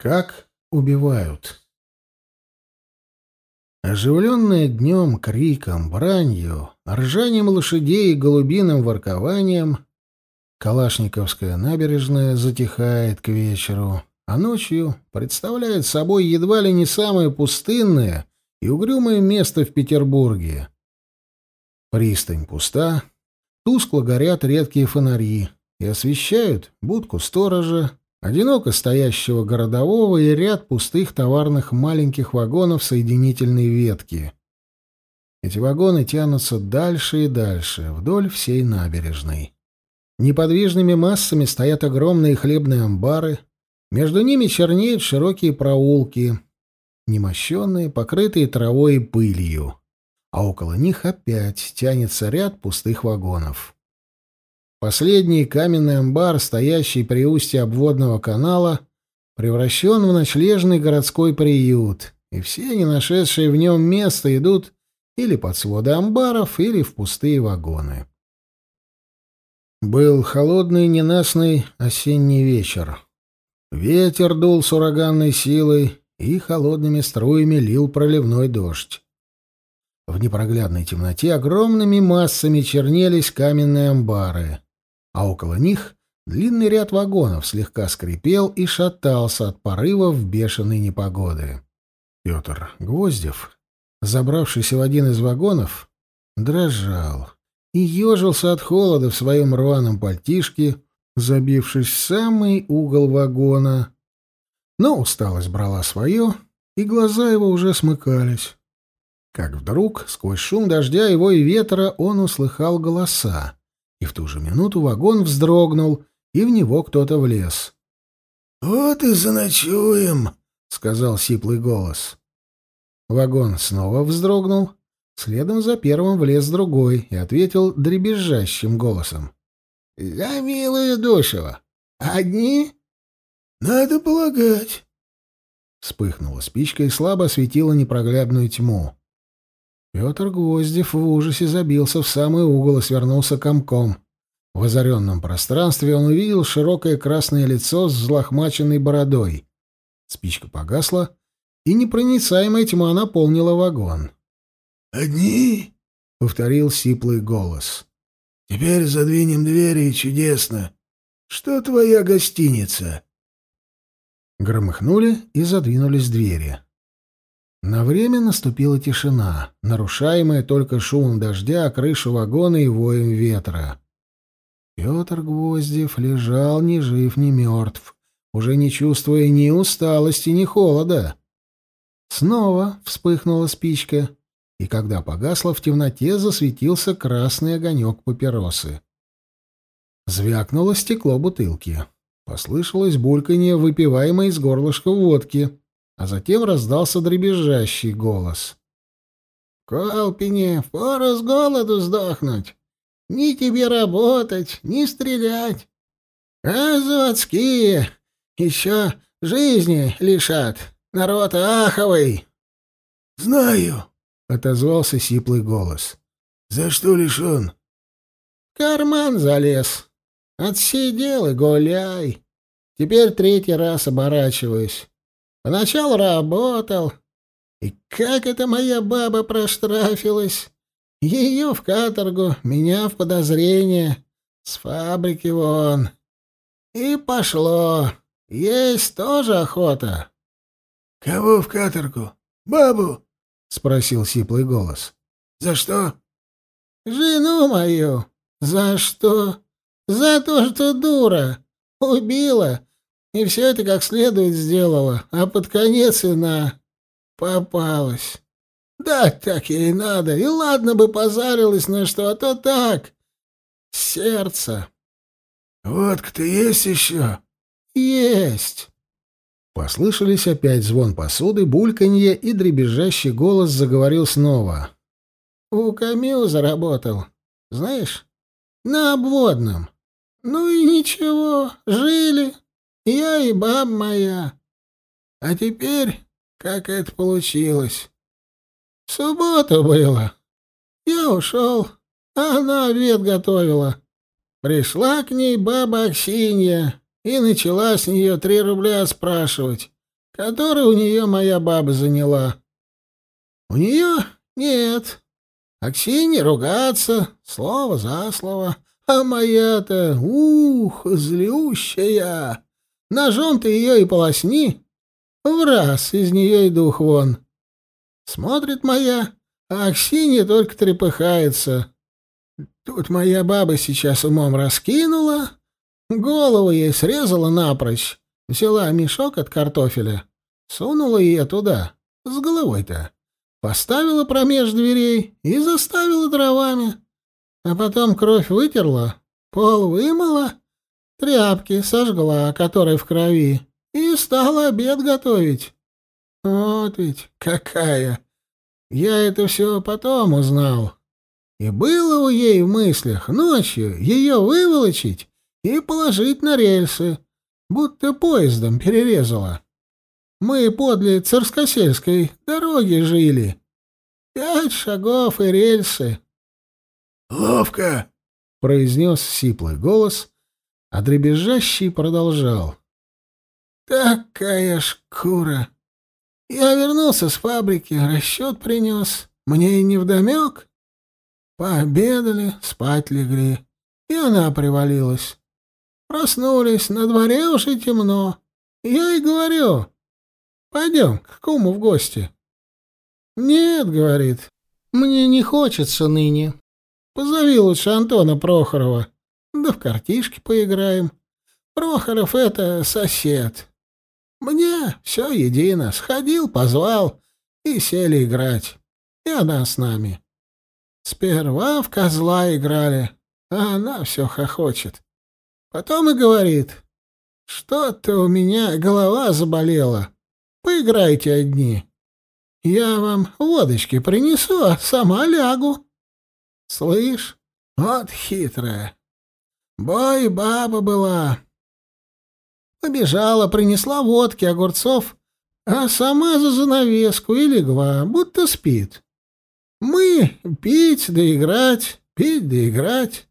Как убивают? Оживленная днем криком, бранью, ржанием лошадей и голубиным воркованием, Калашниковская набережная затихает к вечеру, а ночью представляет собой едва ли не самое пустынное и угрюмое место в Петербурге. Пристань пуста, тускло горят редкие фонари и освещают будку сторожа, одиноко стоящего городового и ряд пустых товарных маленьких вагонов соединительной ветки. Эти вагоны тянутся дальше и дальше, вдоль всей набережной. Неподвижными массами стоят огромные хлебные амбары, между ними чернеют широкие проулки, немощенные, покрытые травой и пылью, а около них опять тянется ряд пустых вагонов. Последний каменный амбар, стоящий при устье обводного канала, превращен в ночлежный городской приют, и все, не нашедшие в нем места, идут или под своды амбаров, или в пустые вагоны. Был холодный ненастный осенний вечер. Ветер дул с ураганной силой, и холодными струями лил проливной дождь. В непроглядной темноте огромными массами чернелись каменные амбары а около них длинный ряд вагонов слегка скрипел и шатался от порывов бешеной непогоды. Петр Гвоздев, забравшийся в один из вагонов, дрожал и ежился от холода в своем рваном пальтишке, забившись в самый угол вагона. Но усталость брала свое, и глаза его уже смыкались. Как вдруг, сквозь шум дождя его и ветра, он услыхал голоса и в ту же минуту вагон вздрогнул, и в него кто-то влез. «Вот и заночуем», — сказал сиплый голос. Вагон снова вздрогнул, следом за первым влез другой и ответил дребезжащим голосом. «За милую душу! Одни?» «Надо полагать». Вспыхнула спичка и слабо осветила непроглядную тьму. Петр Гвоздев в ужасе забился в самый угол и свернулся комком. В озаренном пространстве он увидел широкое красное лицо с взлохмаченной бородой. Спичка погасла, и непроницаемая тьма наполнила вагон. «Одни?» — повторил сиплый голос. «Теперь задвинем двери, и чудесно. Что твоя гостиница?» Громыхнули и задвинулись двери. На время наступила тишина, нарушаемая только шумом дождя, крышу вагона и воем ветра. Петр Гвоздев лежал ни жив, ни мертв, уже не чувствуя ни усталости, ни холода. Снова вспыхнула спичка, и когда погасла, в темноте засветился красный огонек папиросы. Звякнуло стекло бутылки. Послышалось бульканье, выпиваемое из горлышка водки а затем раздался дребезжащий голос. «Колпине, пора с голоду сдохнуть. Ни тебе работать, ни стрелять. А заводские еще жизни лишат. Народ аховый». «Знаю», — отозвался сиплый голос. «За что лишен?» «Карман залез. Отсидел и гуляй. Теперь третий раз оборачиваюсь. Поначалу работал. И как эта моя баба проштрафилась? Ее в каторгу, меня в подозрение. С фабрики вон. И пошло. Есть тоже охота. — Кого в каторгу? Бабу? — спросил сиплый голос. — За что? — Жену мою. За что? За то, что дура. Убила и все это как следует сделала, а под конец и на... попалась. Да, так ей надо, и ладно бы позарилась на что, а то так. Сердце. «Водка-то есть еще?» «Есть». Послышались опять звон посуды, бульканье, и дребезжащий голос заговорил снова. «У Камил заработал. Знаешь, на обводном. Ну и ничего, жили, я и баб моя. А теперь, как это получилось? В субботу было. Я ушел, а она обед готовила. Пришла к ней баба Аксинья и начала с нее три рубля спрашивать. который у нее моя баба заняла. У нее нет. А Ксения ругаться, слово за слово. А моя-то, ух, злющая. Ножом ты ее и полосни. В раз из нее и дух вон. Смотрит моя, а Аксинья только трепыхается. Тут моя баба сейчас умом раскинула, голову ей срезала напрочь, взяла мешок от картофеля, сунула ее туда, с головой-то, поставила промеж дверей и заставила дровами. А потом кровь вытерла, пол вымыла, тряпки сожгла, которые в крови, и стала обед готовить. Вот ведь какая! Я это все потом узнал. И было у ей в мыслях ночью ее выволочить и положить на рельсы, будто поездом перерезала. Мы подле Царскосельской дороги жили. Пять шагов и рельсы. «Ловко!» — произнес сиплый голос, а дребезжащий продолжал. «Такая шкура! Я вернулся с фабрики, расчет принес. Мне и невдомек. Пообедали, спать легли, и она привалилась. Проснулись, на дворе уже темно. Я и говорю, пойдем к куму в гости. Нет, говорит, мне не хочется ныне. Позови лучше Антона Прохорова, да в картишки поиграем. Прохоров — это сосед. Мне все едино. Сходил, позвал, и сели играть. И она с нами. Сперва в козла играли, а она все хохочет. Потом и говорит, что-то у меня голова заболела. Поиграйте одни. Я вам водочки принесу, а сама лягу. Слышь, вот хитрая. Бой баба была, Побежала, принесла водки, огурцов, а сама за занавеску и легла, будто спит. Мы пить да играть, пить да играть.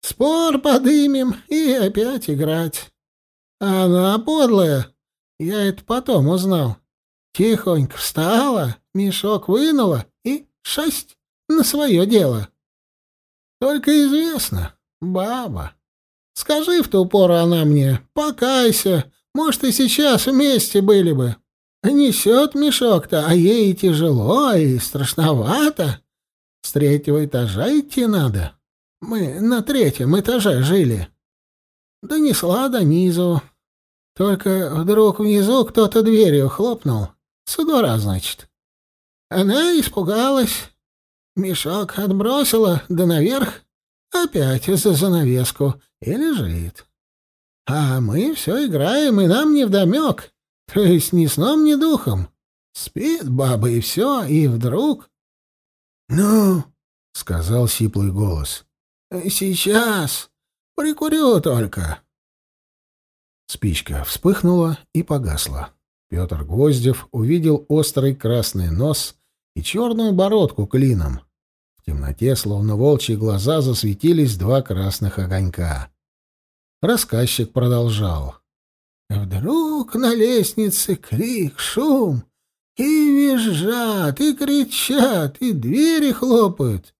Спор подымем и опять играть. Она подлая, я это потом узнал. Тихонько встала, мешок вынула и шесть на свое дело. Только известно, баба. Скажи в ту пору она мне, покайся, может, и сейчас вместе были бы. Несет мешок-то, а ей тяжело и страшновато. С третьего этажа идти надо. Мы на третьем этаже жили. Донесла до низу. Только вдруг внизу кто-то дверью хлопнул. С двора, значит. Она испугалась. Мешок отбросила, да наверх. Опять за занавеску и лежит. А мы все играем, и нам не вдомек. То есть ни сном, ни духом. Спит баба, и все, и вдруг... — Ну, — сказал сиплый голос, — сейчас. Прикурю только. Спичка вспыхнула и погасла. Петр Гвоздев увидел острый красный нос и черную бородку клином. Темноте, словно волчьи глаза, засветились два красных огонька. Рассказчик продолжал. Вдруг на лестнице крик, шум, и визжат, и кричат, и двери хлопают.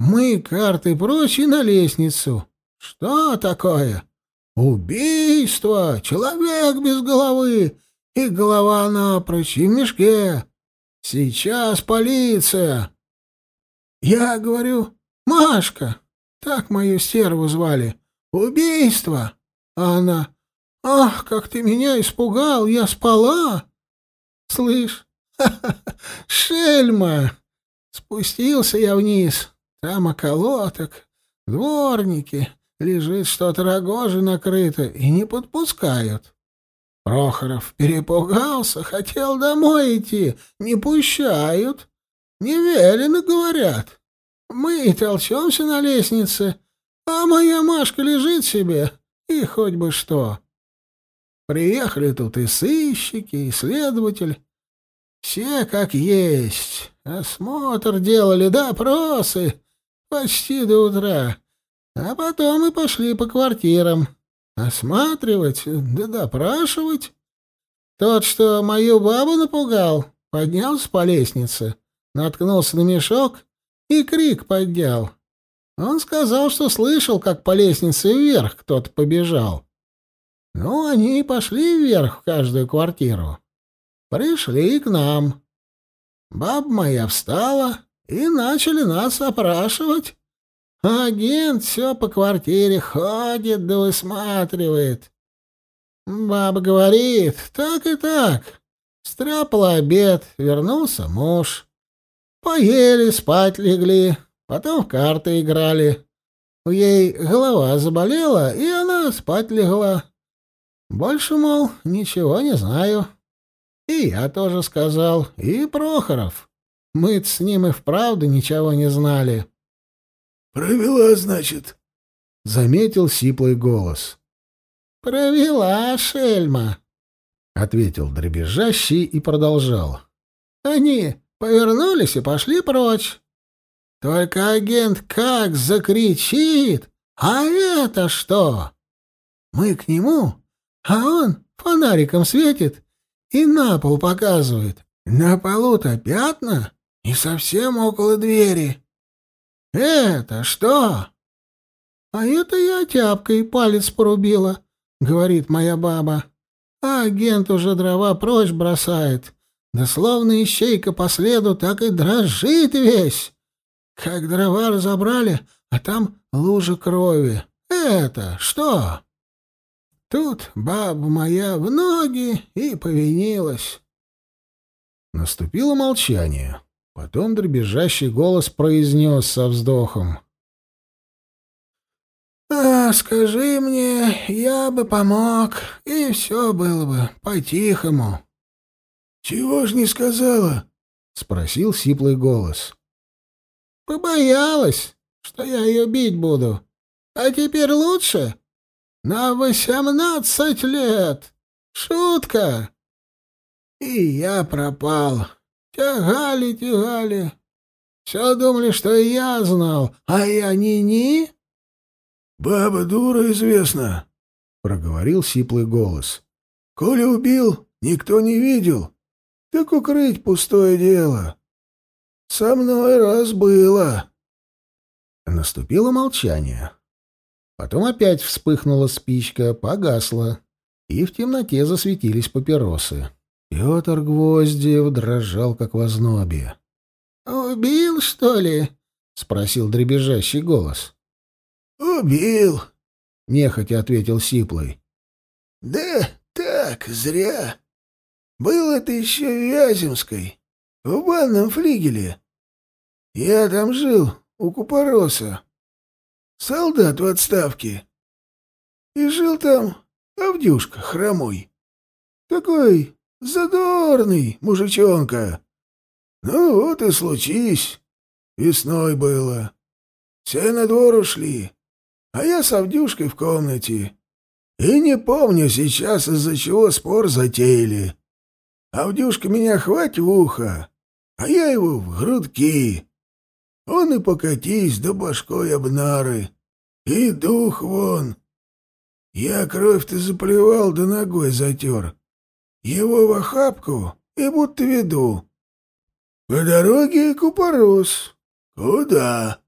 Мы карты прочь и на лестницу. Что такое? Убийство! Человек без головы! И голова напрочь, и в мешке. Сейчас полиция. Я говорю, Машка, так мою стерву звали, убийство. А она, ах, как ты меня испугал, я спала. Слышь, шельма! Спустился я вниз, там околоток, дворники, лежит что-то рогоже накрыто, и не подпускают. Прохоров перепугался, хотел домой идти, не пущают. Не велено, говорят. Мы толчемся на лестнице, а моя Машка лежит себе, и хоть бы что. Приехали тут и сыщики, и следователь. Все как есть. Осмотр делали, допросы. Почти до утра. А потом и пошли по квартирам. Осматривать, да допрашивать. Тот, что мою бабу напугал, поднялся по лестнице, наткнулся на мешок и крик поднял. Он сказал, что слышал, как по лестнице вверх кто-то побежал. Ну, они и пошли вверх в каждую квартиру. Пришли к нам. Баба моя встала, и начали нас опрашивать. Агент все по квартире ходит да высматривает. Баба говорит, так и так. Стряпала обед, вернулся муж. Поели, спать легли, потом в карты играли. У ей голова заболела, и она спать легла. Больше, мол, ничего не знаю. И я тоже сказал, и Прохоров. мы с ним и вправду ничего не знали. «Провела, значит?» — заметил сиплый голос. «Провела, шельма», — ответил дребезжащий и продолжал. «Они повернулись и пошли прочь. Только агент как закричит! А это что? Мы к нему, а он фонариком светит и на пол показывает. На полу-то пятна и совсем около двери. Это что? А это я тяпкой палец порубила, говорит моя баба. А агент уже дрова прочь бросает. Да словно ищейка по следу так и дрожит весь. Как дрова разобрали, а там лужа крови. Это что? Тут баба моя в ноги и повинилась. Наступило молчание. Потом дребезжащий голос произнес со вздохом. «А, скажи мне, я бы помог, и все было бы по-тихому». «Чего ж не сказала?» — спросил сиплый голос. «Побоялась, что я ее бить буду. А теперь лучше?» На восемнадцать лет! Шутка! И я пропал. Тягали, тягали. Все думали, что и я знал, а я ни-ни. — Баба дура известна, — проговорил сиплый голос. — Коли убил, никто не видел. Так укрыть пустое дело. Со мной раз было. Наступило молчание. Потом опять вспыхнула спичка, погасла, и в темноте засветились папиросы. Петр Гвоздев дрожал, как в ознобе. «Убил, что ли?» — спросил дребезжащий голос. «Убил», — нехотя ответил Сиплый. «Да так, зря. Был это еще в Вяземской, в банном флигеле. Я там жил, у Купороса солдат в отставке. И жил там Авдюшка хромой. Такой задорный мужичонка. Ну вот и случись. Весной было. Все на двор ушли, а я с Авдюшкой в комнате. И не помню сейчас, из-за чего спор затеяли. Авдюшка меня хвать в ухо, а я его в грудки. Он и покатись до башкой об нары. И дух вон. Я кровь-то заплевал, да ногой затер. Его в охапку и будто веду. По дороге купорос. Куда?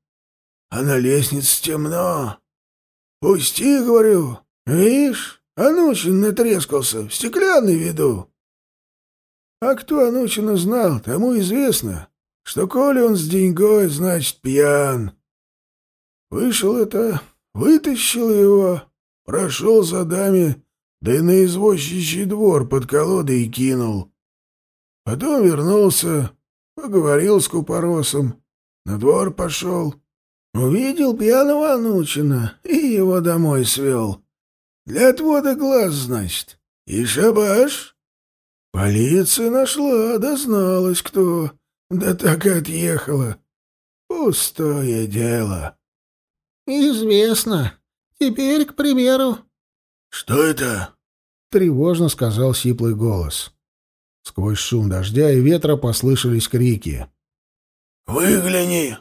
А на лестнице темно. Пусти, говорю. Видишь, Анучин натрескался, в стеклянный виду. А кто Анучина знал, тому известно что коли он с деньгой, значит, пьян. Вышел это, вытащил его, прошел за даме, да и на извозчичий двор под колодой и кинул. Потом вернулся, поговорил с Купоросом, на двор пошел. Увидел пьяного Анучина и его домой свел. Для отвода глаз, значит. И шабаш. Полиция нашла, дозналась кто. Да так и отъехала. Пустое дело. Известно. Теперь, к примеру. Что это? Тревожно сказал сиплый голос. Сквозь шум дождя и ветра послышались крики. «Выгляни!»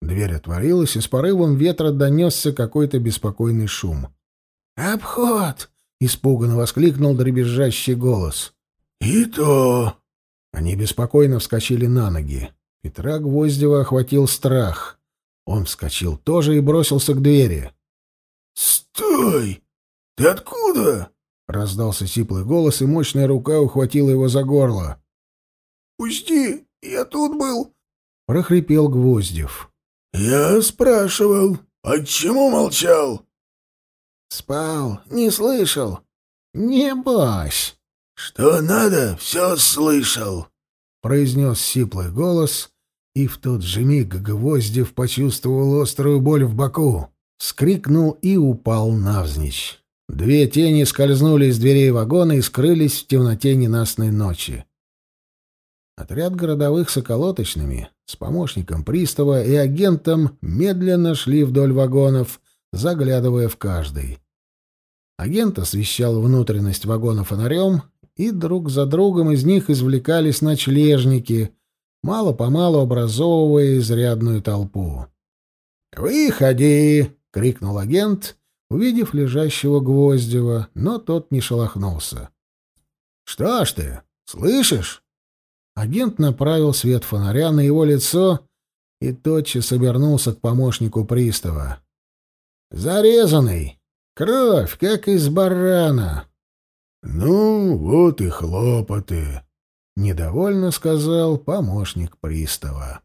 Дверь отворилась, и с порывом ветра донесся какой-то беспокойный шум. «Обход!» — испуганно воскликнул дребезжащий голос. «И то...» Они беспокойно вскочили на ноги. Петра Гвоздева охватил страх. Он вскочил тоже и бросился к двери. «Стой! Ты откуда?» — раздался сиплый голос, и мощная рука ухватила его за горло. «Пусти! Я тут был!» — прохрипел Гвоздев. «Я спрашивал, отчему молчал?» «Спал, не слышал». «Не бась!» «Что надо, все слышал», — произнес сиплый голос, и в тот же миг Гвоздев почувствовал острую боль в боку, скрикнул и упал навзничь. Две тени скользнули из дверей вагона и скрылись в темноте ненастной ночи. Отряд городовых с околоточными, с помощником пристава и агентом медленно шли вдоль вагонов, заглядывая в каждый. Агент освещал внутренность вагона фонарем, и друг за другом из них извлекались ночлежники, мало-помалу образовывая изрядную толпу. «Выходи!» — крикнул агент, увидев лежащего Гвоздева, но тот не шелохнулся. «Что ж ты, слышишь?» Агент направил свет фонаря на его лицо и тотчас обернулся к помощнику пристава. «Зарезанный! Кровь, как из барана!» «Ну, вот и хлопоты», — недовольно сказал помощник пристава.